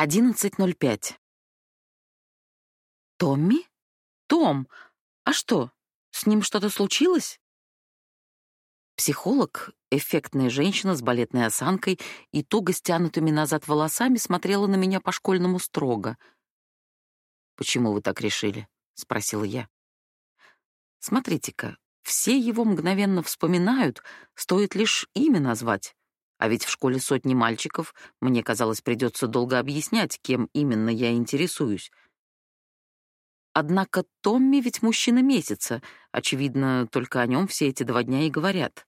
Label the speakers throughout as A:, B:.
A: 11.05. Томми? Том! А что, с ним что-то случилось? Психолог, эффектная женщина с балетной осанкой и туго стянутыми назад волосами, смотрела на меня по-школьному строго. «Почему вы так решили?» — спросила я. «Смотрите-ка, все его мгновенно вспоминают, стоит лишь имя назвать. А ведь в школе сотни мальчиков, мне казалось, придется долго объяснять, кем именно я интересуюсь. Однако Томми ведь мужчина месяца, очевидно, только о нем все эти два дня и говорят.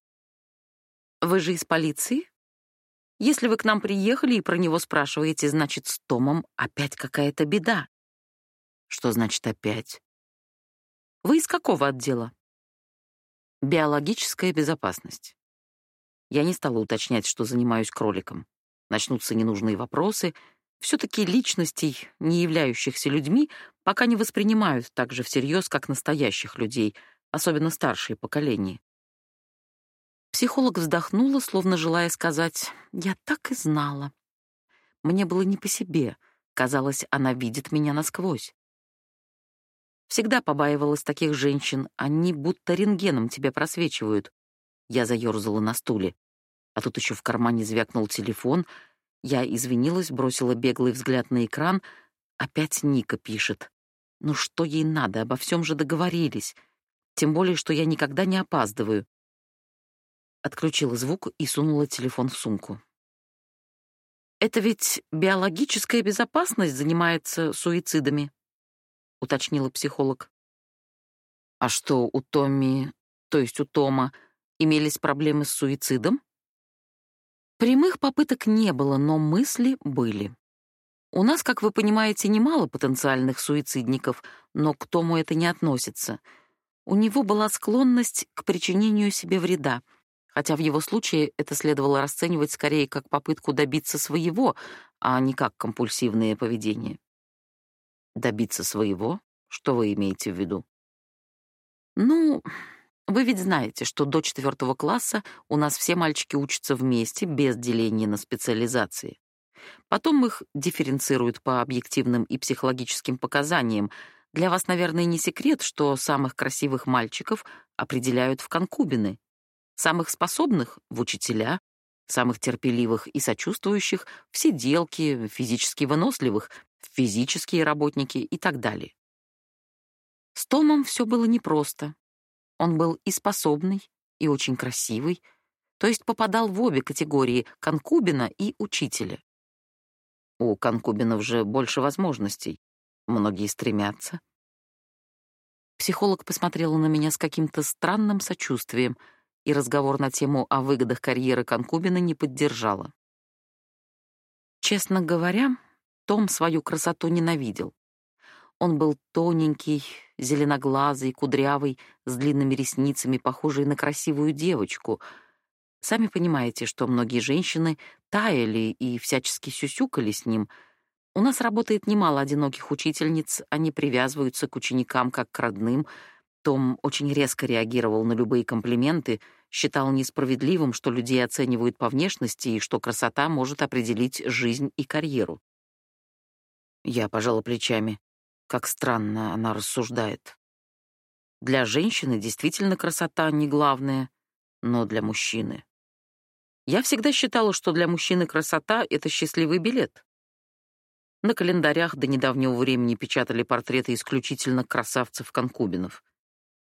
A: «Вы же из полиции? Если вы к нам приехали и про него спрашиваете, значит, с Томом опять какая-то беда». «Что значит опять?» «Вы из какого отдела?» «Биологическая безопасность». Я не стала уточнять, что занимаюсь кроликом. Начнутся ненужные вопросы. Все-таки личностей, не являющихся людьми, пока не воспринимают так же всерьез, как настоящих людей, особенно старшие поколения. Психолог вздохнула, словно желая сказать «Я так и знала». Мне было не по себе. Казалось, она видит меня насквозь. Всегда побаивалась таких женщин, они будто рентгеном тебя просвечивают. Я заерзала на стуле. А тут еще в кармане звякнул телефон. Я извинилась, бросила беглый взгляд на экран. Опять Ника пишет. Ну что ей надо, обо всем же договорились. Тем более, что я никогда не опаздываю. Отключила звук и сунула телефон в сумку. «Это ведь биологическая безопасность занимается суицидами», — уточнила психолог. «А что, у Томми, то есть у Тома, Имелись проблемы с суицидом? Прямых попыток не было, но мысли были. У нас, как вы понимаете, немало потенциальных суицидников, но к Тому это не относится. У него была склонность к причинению себе вреда, хотя в его случае это следовало расценивать скорее как попытку добиться своего, а не как компульсивное поведение. Добиться своего? Что вы имеете в виду? Ну, вы ведь знаете, что до четвертого класса у нас все мальчики учатся вместе, без деления на специализации. Потом их дифференцируют по объективным и психологическим показаниям. Для вас, наверное, не секрет, что самых красивых мальчиков определяют в конкубины, самых способных — в учителя, самых терпеливых и сочувствующих — в сиделки, физически выносливых — в физические работники и так далее. С Томом все было непросто. Он был и способный, и очень красивый, то есть попадал в обе категории — конкубина и учителя. У конкубинов же больше возможностей. Многие стремятся. Психолог посмотрела на меня с каким-то странным сочувствием, и разговор на тему о выгодах карьеры конкубина не поддержала. Честно говоря, Том свою красоту ненавидел. Он был тоненький, зеленоглазый, кудрявый, с длинными ресницами, похожий на красивую девочку. Сами понимаете, что многие женщины таяли и всячески сюсюкали с ним. У нас работает немало одиноких учительниц, они привязываются к ученикам как к родным. Том очень резко реагировал на любые комплименты, считал несправедливым, что людей оценивают по внешности и что красота может определить жизнь и карьеру. Я пожала плечами. Как странно она рассуждает. Для женщины действительно красота не главное, но для мужчины. Я всегда считала, что для мужчины красота — это счастливый билет. На календарях до недавнего времени печатали портреты исключительно красавцев-конкубинов.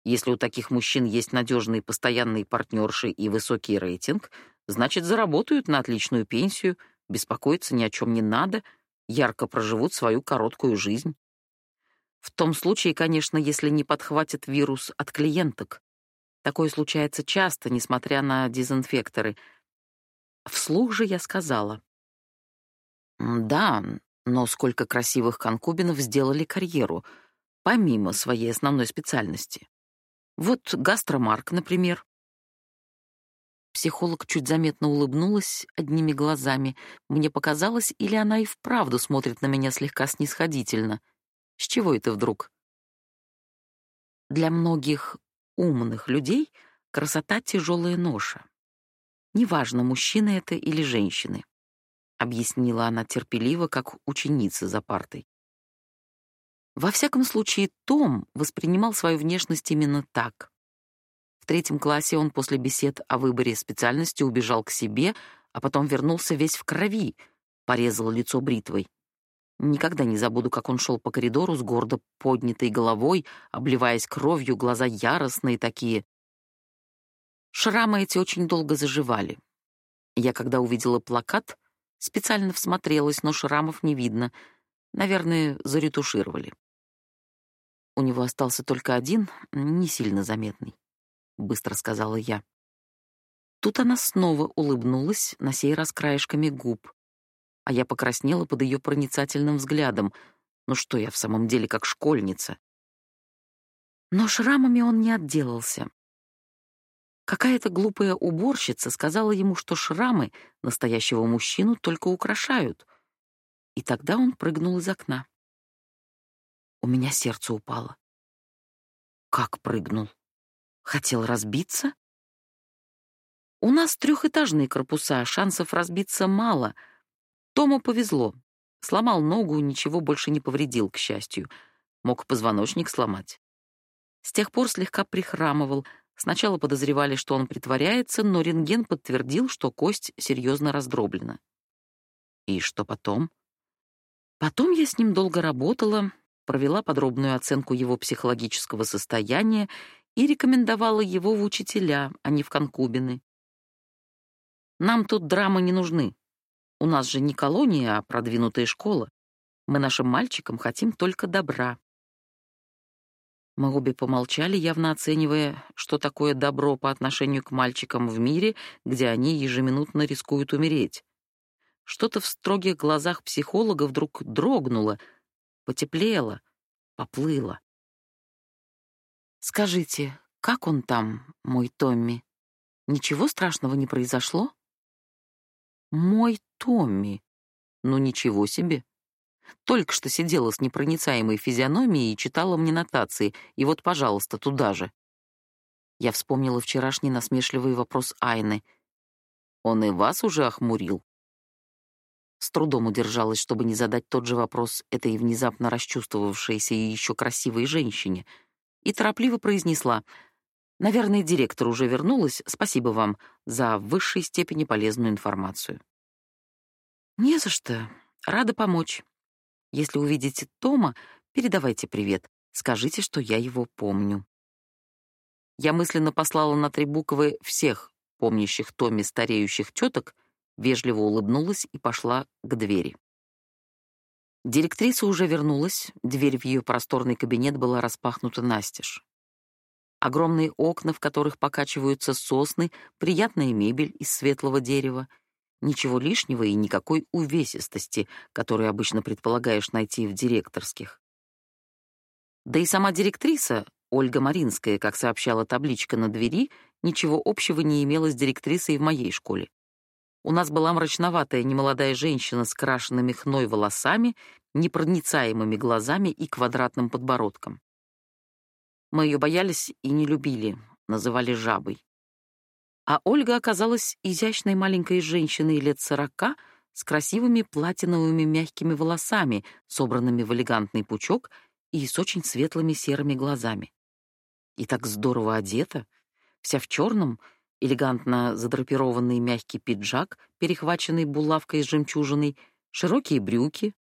A: Если у таких мужчин есть надежные постоянные партнерши и высокий рейтинг, значит, заработают на отличную пенсию, беспокоиться ни о чем не надо, ярко проживут свою короткую жизнь. В том случае, конечно, если не подхватит вирус от клиенток. Такое случается часто, несмотря на дезинфекторы. Вслух же я сказала. Да, но сколько красивых конкубинов сделали карьеру, помимо своей основной специальности. Вот гастромарк, например. Психолог чуть заметно улыбнулась одними глазами. Мне показалось, или она и вправду смотрит на меня слегка снисходительно — с чего это вдруг? Для многих умных людей красота — тяжелая ноша. Неважно, мужчины это или женщины. — объяснила она терпеливо, как ученица за партой. Во всяком случае, Том воспринимал свою внешность именно так. В третьем классе он после бесед о выборе специальности убежал к себе, а потом вернулся весь в крови, порезал лицо бритвой. Никогда не забуду, как он шел по коридору с гордо поднятой головой, обливаясь кровью, глаза яростные такие. Шрамы эти очень долго заживали. Я, когда увидела плакат, специально всмотрелась, но шрамов не видно. Наверное, заретушировали. У него остался только один, не сильно заметный, — быстро сказала я. Тут она снова улыбнулась, на сей раз краешками губ а я покраснела под ее проницательным взглядом. Ну что я в самом деле как школьница? Но шрамами он не отделался. Какая-то глупая уборщица сказала ему, что шрамы настоящего мужчину только украшают. И тогда он прыгнул из окна. У меня сердце упало. Как прыгнул? Хотел разбиться? У нас трехэтажные корпуса, шансов разбиться мало — Тому повезло. Сломал ногу, ничего больше не повредил, к счастью. Мог позвоночник сломать. С тех пор слегка прихрамывал. Сначала подозревали, что он притворяется, но рентген подтвердил, что кость серьезно раздроблена. И что потом? Потом я с ним долго работала, провела подробную оценку его психологического состояния и рекомендовала его в учителя, а не в конкубины. Нам тут драмы не нужны. У нас же не колония, а продвинутая школа. Мы нашим мальчикам хотим только добра. Мы обе помолчали, явно оценивая, что такое добро по отношению к мальчикам в мире, где они ежеминутно рискуют умереть. Что-то в строгих глазах психолога вдруг дрогнуло, потеплело, поплыло. «Скажите, как он там, мой Томми? Ничего страшного не произошло?» Мой Томми. Ну ничего себе. Только что сидела с непроницаемой физиономией и читала мне нотации, и вот, пожалуйста, туда же. Я вспомнила вчерашний насмешливый вопрос Айны. Он и вас уже охмурил? С трудом удержалась, чтобы не задать тот же вопрос этой внезапно расчувствовавшейся и еще красивой женщине, и торопливо произнесла — Наверное, директор уже вернулась. Спасибо вам за в высшей степени полезную информацию. Не за что. Рада помочь. Если увидите Тома, передавайте привет. Скажите, что я его помню. Я мысленно послала на три буквы всех помнящих Томи стареющих теток, вежливо улыбнулась и пошла к двери. Директриса уже вернулась, дверь в ее просторный кабинет была распахнута настежь огромные окна, в которых покачиваются сосны, приятная мебель из светлого дерева. Ничего лишнего и никакой увесистости, которую обычно предполагаешь найти в директорских. Да и сама директриса, Ольга Маринская, как сообщала табличка на двери, ничего общего не имела с директрисой в моей школе. У нас была мрачноватая немолодая женщина с крашенными хной волосами, непроницаемыми глазами и квадратным подбородком. Мы ее боялись и не любили, называли жабой. А Ольга оказалась изящной маленькой женщиной лет сорока с красивыми платиновыми мягкими волосами, собранными в элегантный пучок и с очень светлыми серыми глазами. И так здорово одета, вся в черном, элегантно задрапированный мягкий пиджак, перехваченный булавкой с жемчужиной, широкие брюки,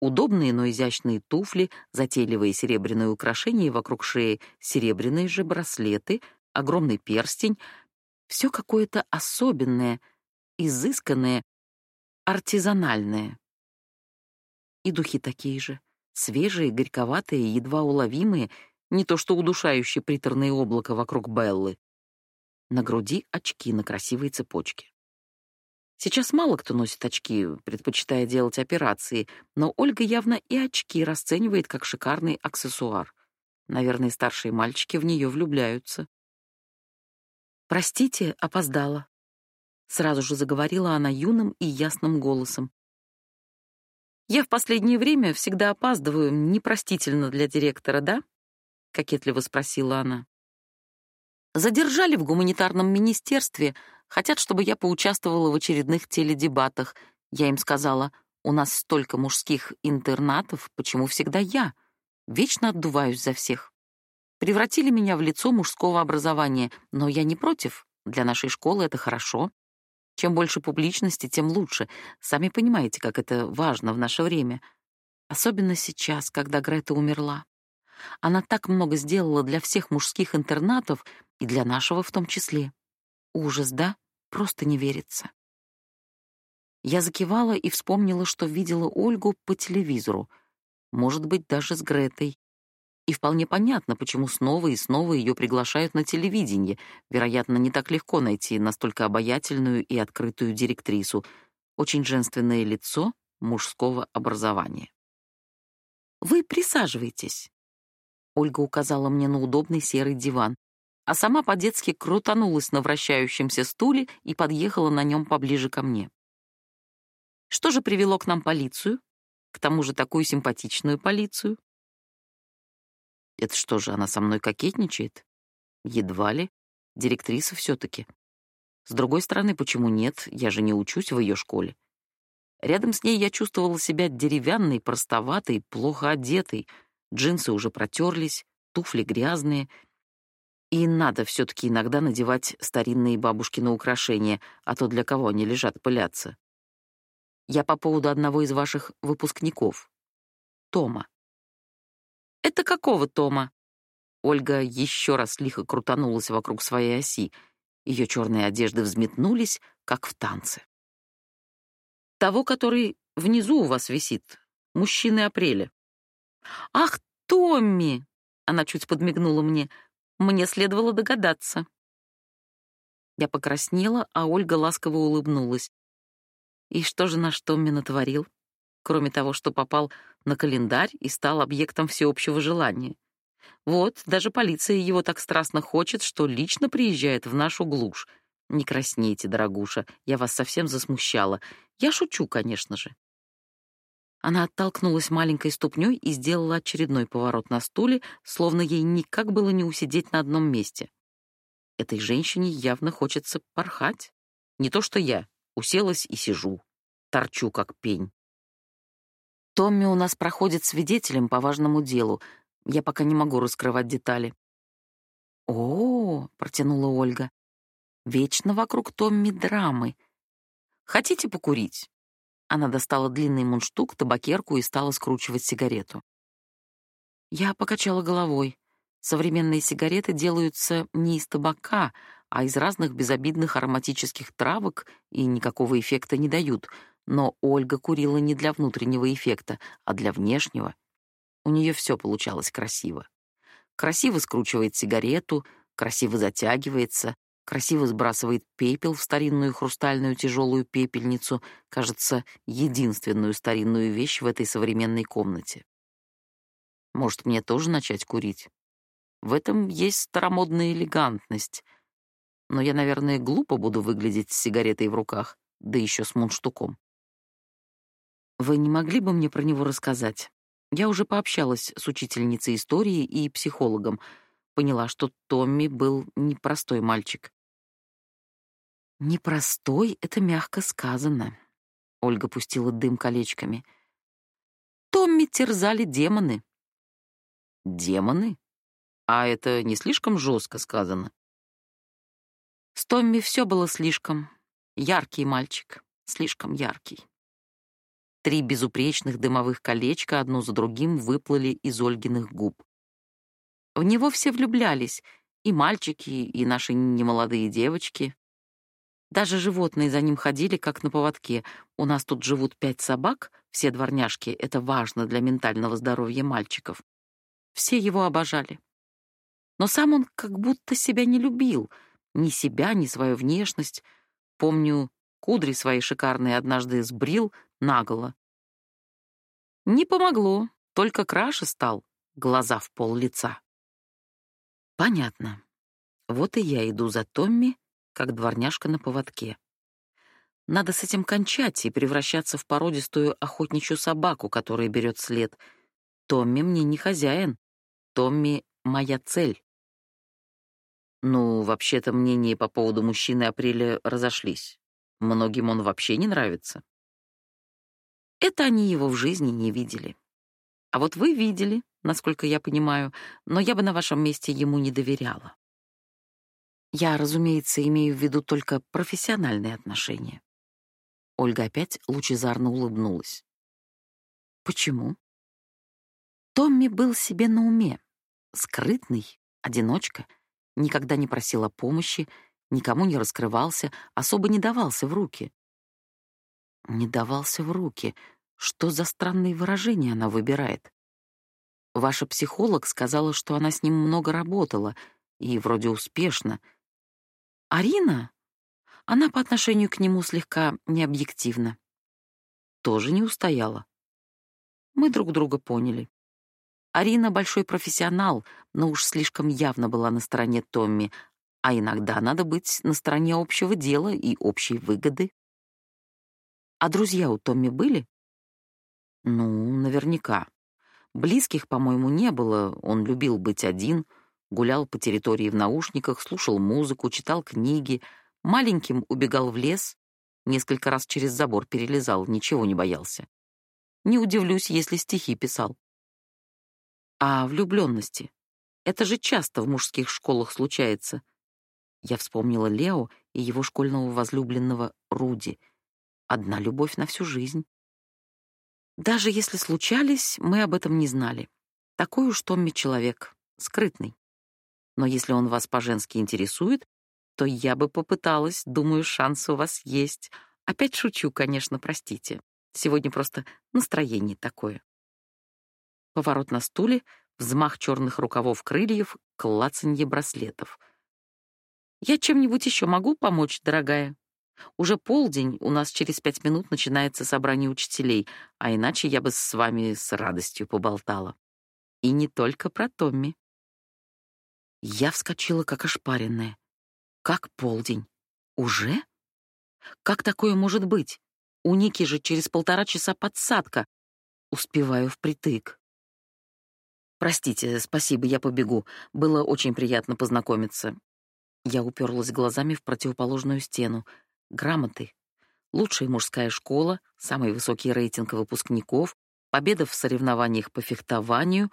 A: Удобные, но изящные туфли, затейливые серебряные украшения вокруг шеи, серебряные же браслеты, огромный перстень — все какое-то особенное, изысканное, артизанальное. И духи такие же, свежие, горьковатые, едва уловимые, не то что удушающее приторное облако вокруг Беллы. На груди очки на красивой цепочке. Сейчас мало кто носит очки, предпочитая делать операции, но Ольга явно и очки расценивает как шикарный аксессуар. Наверное, старшие мальчики в нее влюбляются. «Простите, опоздала», — сразу же заговорила она юным и ясным голосом. «Я в последнее время всегда опаздываю, непростительно для директора, да?» — кокетливо спросила она. «Задержали в гуманитарном министерстве, Хотят, чтобы я поучаствовала в очередных теледебатах. Я им сказала, у нас столько мужских интернатов, почему всегда я? Вечно отдуваюсь за всех. Превратили меня в лицо мужского образования, но я не против. Для нашей школы это хорошо. Чем больше публичности, тем лучше. Сами понимаете, как это важно в наше время. Особенно сейчас, когда Грета умерла. Она так много сделала для всех мужских интернатов и для нашего в том числе. Ужас, да? Просто не верится. Я закивала и вспомнила, что видела Ольгу по телевизору, может быть, даже с Гретой. И вполне понятно, почему снова и снова ее приглашают на телевидение. Вероятно, не так легко найти настолько обаятельную и открытую директрису. Очень женственное лицо мужского образования. «Вы присаживайтесь», — Ольга указала мне на удобный серый диван, а сама по-детски крутанулась на вращающемся стуле и подъехала на нем поближе ко мне. Что же привело к нам полицию? К тому же такую симпатичную полицию. Это что же, она со мной кокетничает? Едва ли. Директриса все-таки. С другой стороны, почему нет? Я же не учусь в ее школе. Рядом с ней я чувствовала себя деревянной, простоватой, плохо одетой. Джинсы уже протерлись, туфли грязные. И надо все-таки иногда надевать старинные бабушкины украшения, а то для кого они лежат пыляться. Я по поводу одного из ваших выпускников. Тома. Это какого Тома? Ольга еще раз лихо крутанулась вокруг своей оси. Ее черные одежды взметнулись, как в танце. Того, который внизу у вас висит. Мужчины апреля. Ах, Томми! Она чуть подмигнула мне. Мне следовало догадаться. Я покраснела, а Ольга ласково улыбнулась. И что же наш Томми натворил? Кроме того, что попал на календарь и стал объектом всеобщего желания. Вот, даже полиция его так страстно хочет, что лично приезжает в нашу глушь. Не краснейте, дорогуша, я вас совсем засмущала. Я шучу, конечно же. Она оттолкнулась маленькой ступней и сделала очередной поворот на стуле, словно ей никак было не усидеть на одном месте. Этой женщине явно хочется порхать. Не то что я, Уселась и сижу. Торчу, как пень. Томми у нас проходит свидетелем по важному делу. Я пока не могу раскрывать детали. О, протянула Ольга. Вечно вокруг Томми драмы. Хотите покурить? Она достала длинный мундштук, табакерку и стала скручивать сигарету. Я покачала головой. Современные сигареты делаются не из табака, а из разных безобидных ароматических травок и никакого эффекта не дают. Но Ольга курила не для внутреннего эффекта, а для внешнего. У нее все получалось красиво. Красиво скручивает сигарету, красиво затягивается, красиво сбрасывает пепел в старинную хрустальную тяжелую пепельницу, кажется, единственную старинную вещь в этой современной комнате. Может, мне тоже начать курить? В этом есть старомодная элегантность — но я, наверное, глупо буду выглядеть с сигаретой в руках, да еще с мундштуком. Вы не могли бы мне про него рассказать? Я уже пообщалась с учительницей истории и психологом, поняла, что Томми был непростой мальчик. Непростой — это мягко сказано. Ольга пустила дым колечками. Томми терзали демоны. Демоны? А это не слишком жестко сказано? С Томми все было слишком. Яркий мальчик, слишком яркий. Три безупречных дымовых колечка одно за другим выплыли из Ольгиных губ. В него все влюблялись, и мальчики, и наши немолодые девочки. Даже животные за ним ходили, как на поводке. У нас тут живут пять собак, все дворняжки, это важно для ментального здоровья мальчиков. Все его обожали. Но сам он как будто себя не любил — ни себя, ни свою внешность. Помню, кудри свои шикарные однажды сбрил наголо. Не помогло, только краше стал, глаза в пол лица. Понятно. Вот и я иду за Томми, как дворняжка на поводке. Надо с этим кончать и превращаться в породистую охотничью собаку, которая берет след. Томми мне не хозяин. Томми — моя цель. Ну, вообще-то мнения по поводу мужчины Апреля разошлись. Многим он вообще не нравится. Это они его в жизни не видели. А вот вы видели, насколько я понимаю, но я бы на вашем месте ему не доверяла. Я, разумеется, имею в виду только профессиональные отношения. Ольга опять лучезарно улыбнулась. Почему? Томми был себе на уме. Скрытный, одиночка, никогда не просил о помощи, никому не раскрывался, особо не давался в руки. Не давался в руки. Что за странные выражения она выбирает? Ваша психолог сказала, что она с ним много работала, и вроде успешно. Арина? Она по отношению к нему слегка необъективна. Тоже не устояла. Мы друг друга поняли. Арина большой профессионал, но уж слишком явно была на стороне Томми, а иногда надо быть на стороне общего дела и общей выгоды. А друзья у Томми были? Ну, наверняка. Близких, по-моему, не было, он любил быть один, гулял по территории в наушниках, слушал музыку, читал книги, маленьким убегал в лес, несколько раз через забор перелезал, ничего не боялся. Не удивлюсь, если стихи писал. А влюбленности? Это же часто в мужских школах случается. Я вспомнила Лео и его школьного возлюбленного Руди. Одна любовь на всю жизнь. Даже если случались, мы об этом не знали. Такой уж Томми человек, скрытный. Но если он вас по-женски интересует, то я бы попыталась, думаю, шанс у вас есть. Опять шучу, конечно, простите. Сегодня просто настроение такое. Поворот на стуле, взмах черных рукавов крыльев, клацанье браслетов. «Я чем-нибудь еще могу помочь, дорогая?» Уже полдень, у нас через пять минут начинается собрание учителей, а иначе я бы с вами с радостью поболтала. И не только про Томми. Я вскочила, как ошпаренная. Как полдень? Уже? Как такое может быть? У Ники же через полтора часа подсадка. Успеваю впритык. Простите, спасибо, я побегу. Было очень приятно познакомиться. Я уперлась глазами в противоположную стену грамоты, лучшая мужская школа, самый высокий рейтинг выпускников, победа в соревнованиях по фехтованию,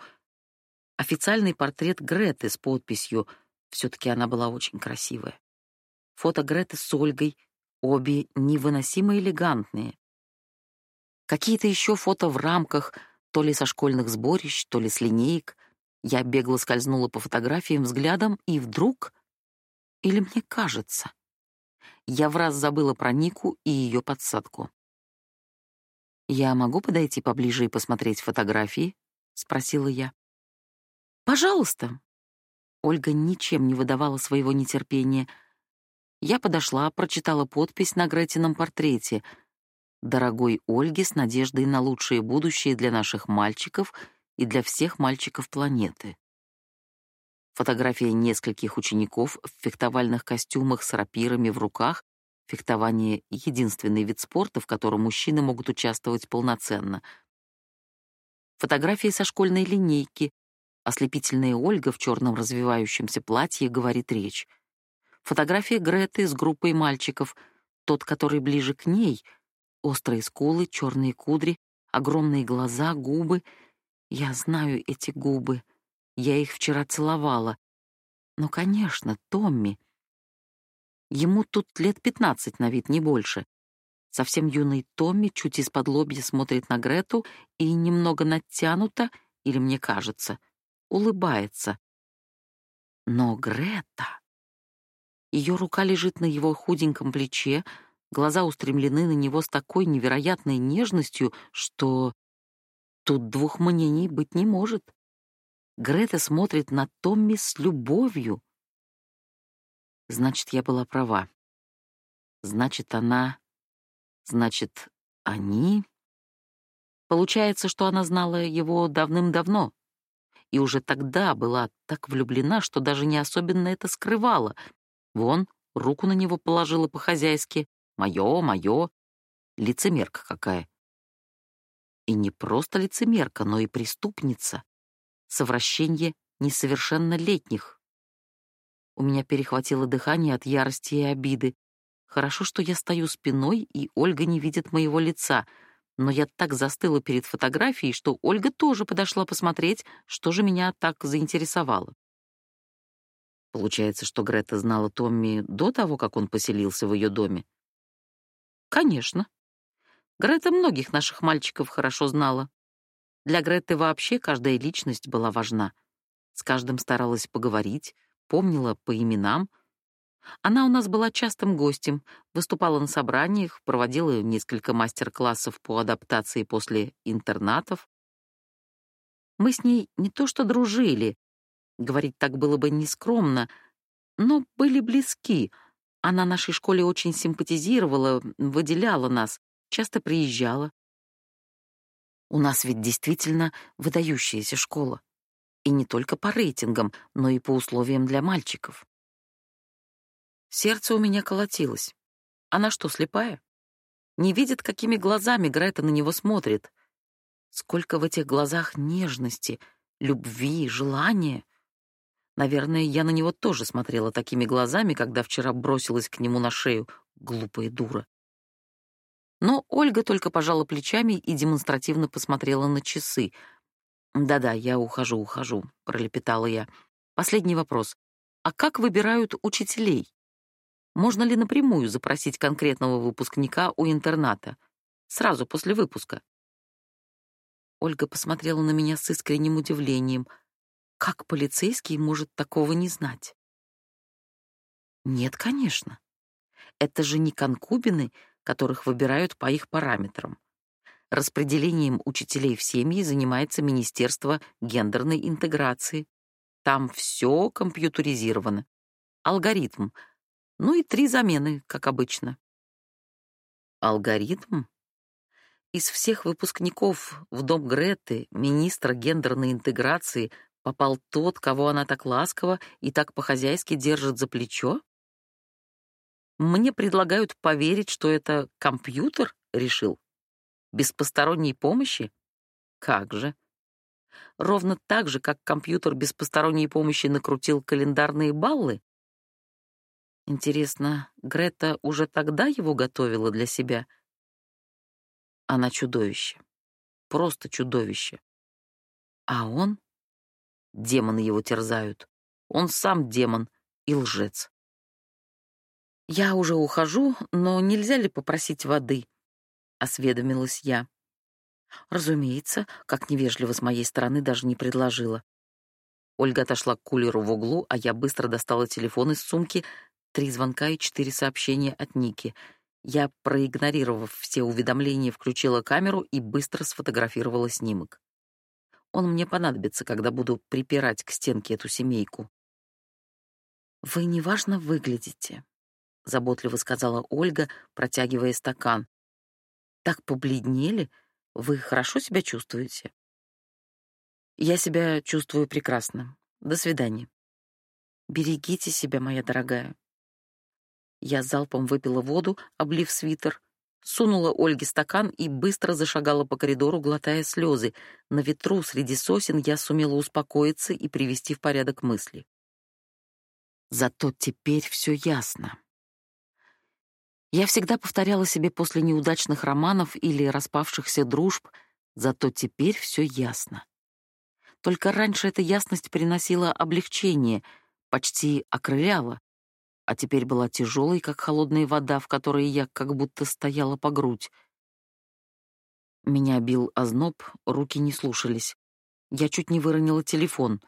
A: официальный портрет Греты с подписью все таки она была очень красивая. Фото Греты с Ольгой, обе невыносимо элегантные. Какие-то еще фото в рамках, то ли со школьных сборищ, то ли с линеек. Я бегло скользнула по фотографиям взглядом, и вдруг... Или мне кажется, я в раз забыла про Нику и ее подсадку. «Я могу подойти поближе и посмотреть фотографии?» — спросила я. «Пожалуйста». Ольга ничем не выдавала своего нетерпения. Я подошла, прочитала подпись на Гретином портрете. «Дорогой Ольге с надеждой на лучшее будущее для наших мальчиков и для всех мальчиков планеты». Фотография нескольких учеников в фехтовальных костюмах с рапирами в руках. Фехтование — единственный вид спорта, в котором мужчины могут участвовать полноценно. Фотографии со школьной линейки. Ослепительная Ольга в черном развивающемся платье говорит речь. Фотография Греты с группой мальчиков. Тот, который ближе к ней. Острые скулы, черные кудри, огромные глаза, губы. Я знаю эти губы. Я их вчера целовала. Ну, конечно, Томми. Ему тут лет пятнадцать на вид, не больше. Совсем юный Томми чуть из-под лобья смотрит на Грету и немного натянуто, или мне кажется, улыбается. Но Грета... Ее рука лежит на его худеньком плече, глаза устремлены на него с такой невероятной нежностью, что тут двух мнений быть не может. Грета смотрит на Томми с любовью. Значит, я была права. Значит, она... Значит, они... Получается, что она знала его давным-давно. И уже тогда была так влюблена, что даже не особенно это скрывала. Вон, руку на него положила по-хозяйски. Моё, моё. Лицемерка какая. И не просто лицемерка, но и преступница совращение несовершеннолетних. У меня перехватило дыхание от ярости и обиды. Хорошо, что я стою спиной, и Ольга не видит моего лица. Но я так застыла перед фотографией, что Ольга тоже подошла посмотреть, что же меня так заинтересовало. Получается, что Грета знала Томми до того, как он поселился в ее доме? Конечно. Грета многих наших мальчиков хорошо знала. Для Греты вообще каждая личность была важна. С каждым старалась поговорить, помнила по именам. Она у нас была частым гостем, выступала на собраниях, проводила несколько мастер-классов по адаптации после интернатов. Мы с ней не то что дружили, говорить так было бы нескромно, но были близки. Она нашей школе очень симпатизировала, выделяла нас, часто приезжала. У нас ведь действительно выдающаяся школа. И не только по рейтингам, но и по условиям для мальчиков. Сердце у меня колотилось. Она что, слепая? Не видит, какими глазами Грета на него смотрит. Сколько в этих глазах нежности, любви, желания. Наверное, я на него тоже смотрела такими глазами, когда вчера бросилась к нему на шею, глупая дура. Но Ольга только пожала плечами и демонстративно посмотрела на часы. «Да-да, я ухожу, ухожу», — пролепетала я. «Последний вопрос. А как выбирают учителей? Можно ли напрямую запросить конкретного выпускника у интерната? Сразу после выпуска?» Ольга посмотрела на меня с искренним удивлением. Как полицейский может такого не знать? Нет, конечно. Это же не конкубины, которых выбирают по их параметрам. Распределением учителей в семьи занимается Министерство гендерной интеграции. Там все компьютеризировано. Алгоритм. Ну и три замены, как обычно. Алгоритм? Из всех выпускников в дом Греты, министра гендерной интеграции, попал тот, кого она так ласково и так по-хозяйски держит за плечо? Мне предлагают поверить, что это компьютер решил? Без посторонней помощи? Как же? Ровно так же, как компьютер без посторонней помощи накрутил календарные баллы? Интересно, Грета уже тогда его готовила для себя? Она чудовище. Просто чудовище. А он? Демоны его терзают. Он сам демон и лжец. «Я уже ухожу, но нельзя ли попросить воды?» — осведомилась я. Разумеется, как невежливо с моей стороны даже не предложила. Ольга отошла к кулеру в углу, а я быстро достала телефон из сумки, три звонка и четыре сообщения от Ники. Я, проигнорировав все уведомления, включила камеру и быстро сфотографировала снимок. Он мне понадобится, когда буду припирать к стенке эту семейку. «Вы неважно выглядите», заботливо сказала Ольга, протягивая стакан. Так побледнели, вы хорошо себя чувствуете? Я себя чувствую прекрасно. До свидания. Берегите себя, моя дорогая. Я залпом выпила воду, облив свитер, сунула Ольге стакан и быстро зашагала по коридору, глотая слезы. На ветру среди сосен я сумела успокоиться и привести в порядок мысли. Зато теперь все ясно. Я всегда повторяла себе после неудачных романов или распавшихся дружб, зато теперь все ясно. Только раньше эта ясность приносила облегчение, почти окрыляла, а теперь была тяжелой, как холодная вода, в которой я как будто стояла по грудь. Меня бил озноб, руки не слушались. Я чуть не выронила телефон.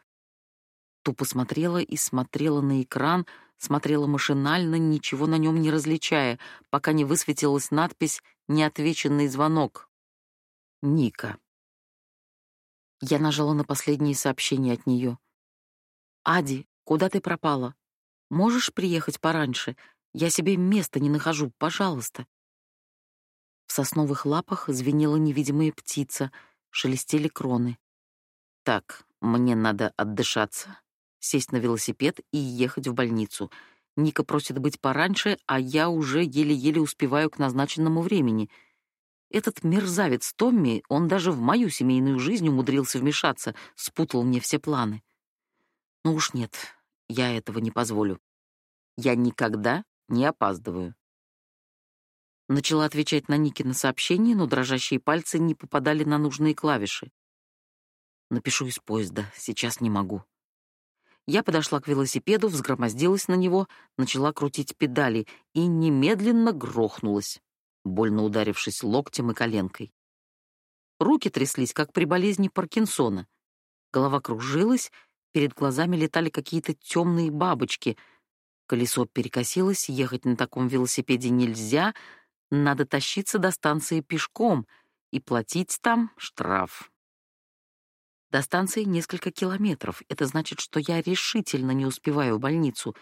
A: Тупо смотрела и смотрела на экран, смотрела машинально, ничего на нем не различая, пока не высветилась надпись «Неотвеченный звонок». Ника. Я нажала на последнее сообщение от нее. «Ади, куда ты пропала? Можешь приехать пораньше? Я себе места не нахожу, пожалуйста». В сосновых лапах звенела невидимая птица, шелестели кроны. «Так, мне надо отдышаться сесть на велосипед и ехать в больницу. Ника просит быть пораньше, а я уже еле-еле успеваю к назначенному времени. Этот мерзавец Томми, он даже в мою семейную жизнь умудрился вмешаться, спутал мне все планы. Ну уж нет, я этого не позволю. Я никогда не опаздываю. Начала отвечать на Ники на сообщения, но дрожащие пальцы не попадали на нужные клавиши. Напишу из поезда, сейчас не могу. Я подошла к велосипеду, взгромоздилась на него, начала крутить педали и немедленно грохнулась, больно ударившись локтем и коленкой. Руки тряслись, как при болезни Паркинсона. Голова кружилась, перед глазами летали какие-то темные бабочки. Колесо перекосилось, ехать на таком велосипеде нельзя — надо тащиться до станции пешком и платить там штраф. До станции несколько километров. Это значит, что я решительно не успеваю в больницу.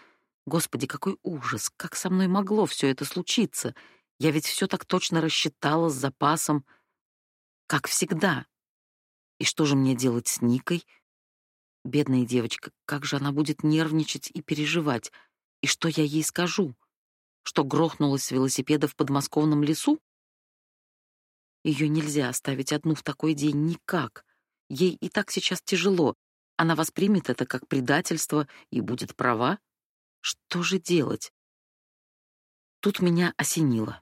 A: Господи, какой ужас! Как со мной могло все это случиться? Я ведь все так точно рассчитала с запасом. Как всегда. И что же мне делать с Никой? Бедная девочка, как же она будет нервничать и переживать? И что я ей скажу? что грохнулась с велосипеда в подмосковном лесу? Ее нельзя оставить одну в такой день никак. Ей и так сейчас тяжело. Она воспримет это как предательство и будет права. Что же делать? Тут меня осенило.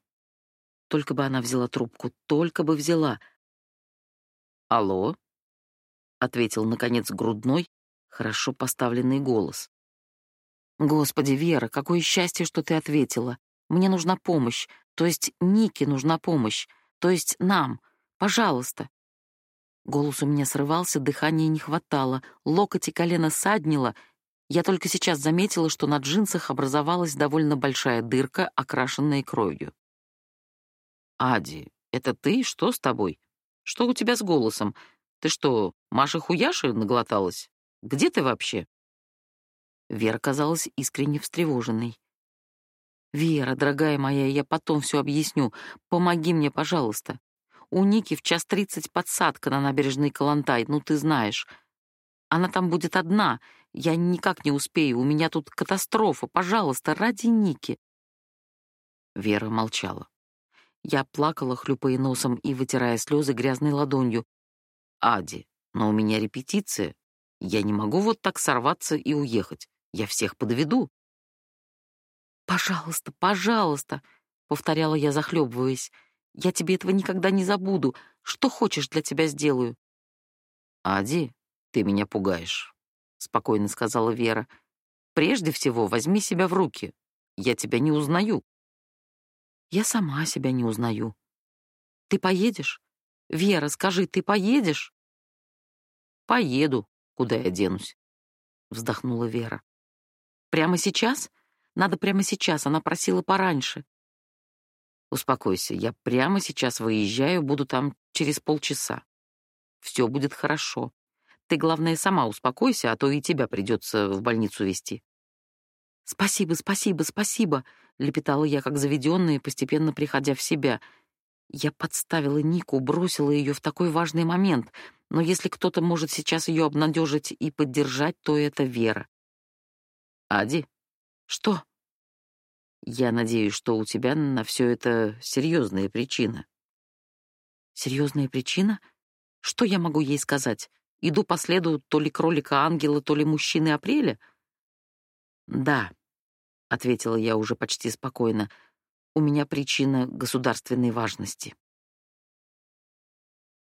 A: Только бы она взяла трубку, только бы взяла. «Алло?» — ответил, наконец, грудной, хорошо поставленный голос. Господи, Вера, какое счастье, что ты ответила. Мне нужна помощь, то есть Нике нужна помощь, то есть нам. Пожалуйста. Голос у меня срывался, дыхания не хватало, локоть и колено саднило. Я только сейчас заметила, что на джинсах образовалась довольно большая дырка, окрашенная кровью. «Ади, это ты? Что с тобой? Что у тебя с голосом? Ты что, Маша Хуяши наглоталась? Где ты вообще?» Вера казалась искренне встревоженной. «Вера, дорогая моя, я потом все объясню. Помоги мне, пожалуйста. У Ники в час тридцать подсадка на набережной Калантай, ну ты знаешь. Она там будет одна. Я никак не успею, у меня тут катастрофа. Пожалуйста, ради Ники». Вера молчала. Я плакала, хлюпая носом и вытирая слезы грязной ладонью. «Ади, но у меня репетиция. Я не могу вот так сорваться и уехать. Я всех подведу. «Пожалуйста, пожалуйста», — повторяла я, захлебываясь. «Я тебе этого никогда не забуду. Что хочешь, для тебя сделаю». «Ади, ты меня пугаешь», — спокойно сказала Вера. «Прежде всего, возьми себя в руки. Я тебя не узнаю». «Я сама себя не узнаю. Ты поедешь? Вера, скажи, ты поедешь?» «Поеду. Куда я денусь?» — вздохнула Вера. Прямо сейчас? Надо прямо сейчас, она просила пораньше. Успокойся, я прямо сейчас выезжаю, буду там через полчаса. Все будет хорошо. Ты, главное, сама успокойся, а то и тебя придется в больницу везти. Спасибо, спасибо, спасибо, лепетала я как заведенная, постепенно приходя в себя. Я подставила Нику, бросила ее в такой важный момент, но если кто-то может сейчас ее обнадежить и поддержать, то это Вера. Ади? Что? Я надеюсь, что у тебя на все это серьезная причина. Серьезная причина? Что я могу ей сказать? Иду по следу то ли кролика-ангела, то ли мужчины апреля? Да, ответила я уже почти спокойно. У меня причина государственной важности.